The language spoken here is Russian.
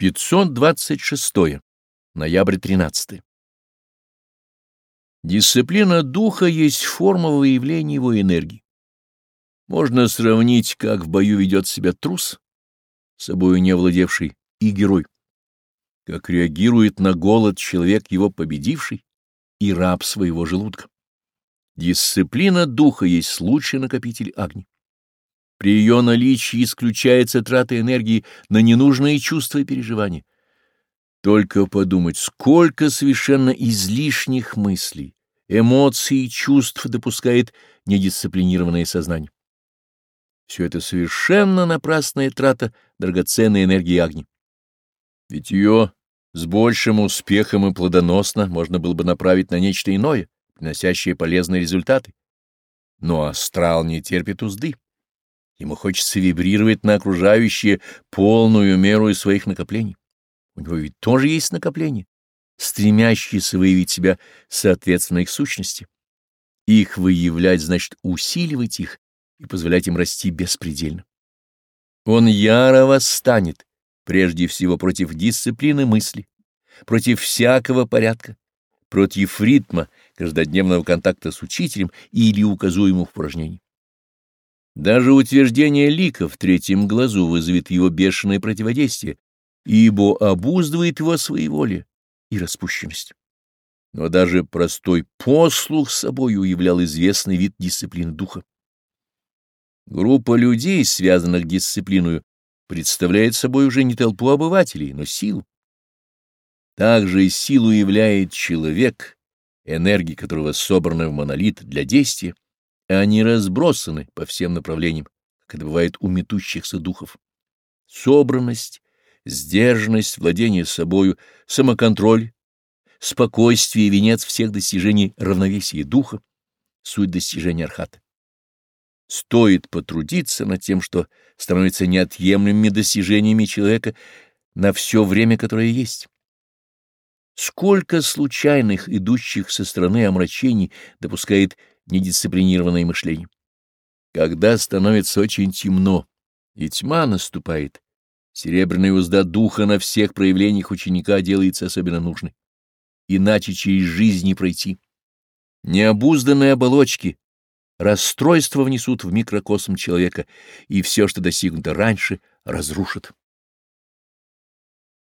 526. Ноябрь 13. Дисциплина духа есть форма выявления его энергии. Можно сравнить, как в бою ведет себя трус, собою не овладевший, и герой. Как реагирует на голод человек, его победивший, и раб своего желудка. Дисциплина духа есть случай накопитель огня. При ее наличии исключается трата энергии на ненужные чувства и переживания. Только подумать, сколько совершенно излишних мыслей, эмоций и чувств допускает недисциплинированное сознание. Все это совершенно напрасная трата драгоценной энергии огня. Ведь ее с большим успехом и плодоносно можно было бы направить на нечто иное, приносящее полезные результаты. Но астрал не терпит узды. Ему хочется вибрировать на окружающее полную меру из своих накоплений. У него ведь тоже есть накопления, стремящиеся выявить себя соответственно их сущности. Их выявлять значит усиливать их и позволять им расти беспредельно. Он яро восстанет, прежде всего против дисциплины мысли, против всякого порядка, против ритма каждодневного контакта с учителем или указуемых упражнений. Даже утверждение лика в третьем глазу вызовет его бешеное противодействие, ибо обуздывает его своеволие и распущенность. Но даже простой послух собой уявлял известный вид дисциплины духа. Группа людей, связанных дисциплиной, представляет собой уже не толпу обывателей, но силу. Также силу являет человек, энергии которого собраны в монолит для действия, и они разбросаны по всем направлениям, как это бывает у метущихся духов. Собранность, сдержанность, владение собою, самоконтроль, спокойствие — венец всех достижений равновесия духа, суть достижения архата. Стоит потрудиться над тем, что становится неотъемлемыми достижениями человека на все время, которое есть. Сколько случайных, идущих со стороны омрачений, допускает недисциплинированное мышление. Когда становится очень темно, и тьма наступает, серебряная узда духа на всех проявлениях ученика делается особенно нужной. Иначе через жизнь не пройти. Необузданные оболочки, расстройства внесут в микрокосм человека, и все, что достигнуто раньше, разрушат.